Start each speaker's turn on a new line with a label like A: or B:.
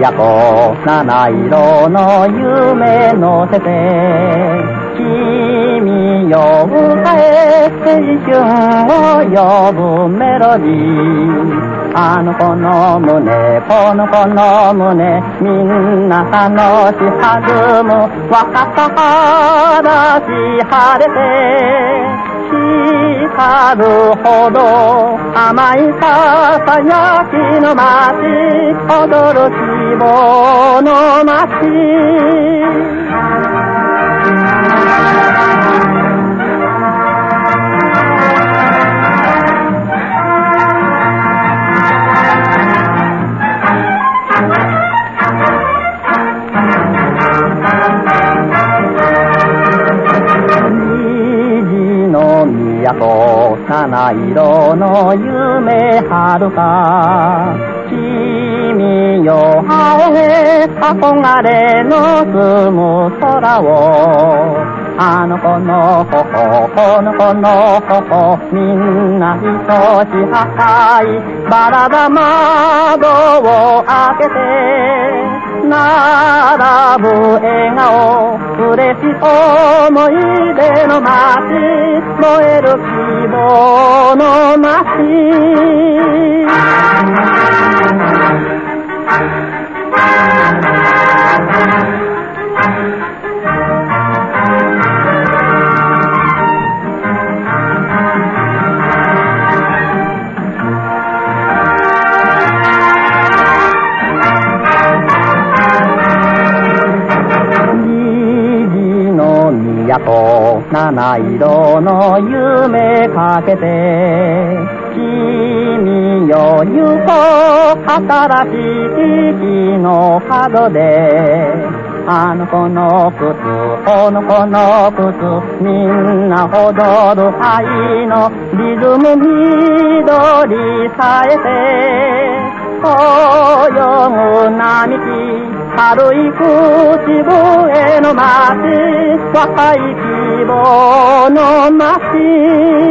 A: やこ七色の夢のせてメロディーあの子の胸、この子の胸、みんな楽し弾む、若さからし晴れて、光るほど甘いささやきの街、踊る希望の街。と七色の夢はるか。憧れの住む空をあの子の頬、この子の頬、みんな一し赤いバラが窓を開けて並ぶ笑顔嬉しい思い出の街燃える希望の街。七色の夢かけて君よ行こう新しい日の角であの子の靴、この子の靴、みんな踊る愛のリズム緑さえて、泳ぐ並木軽い口笛の街若い希望の街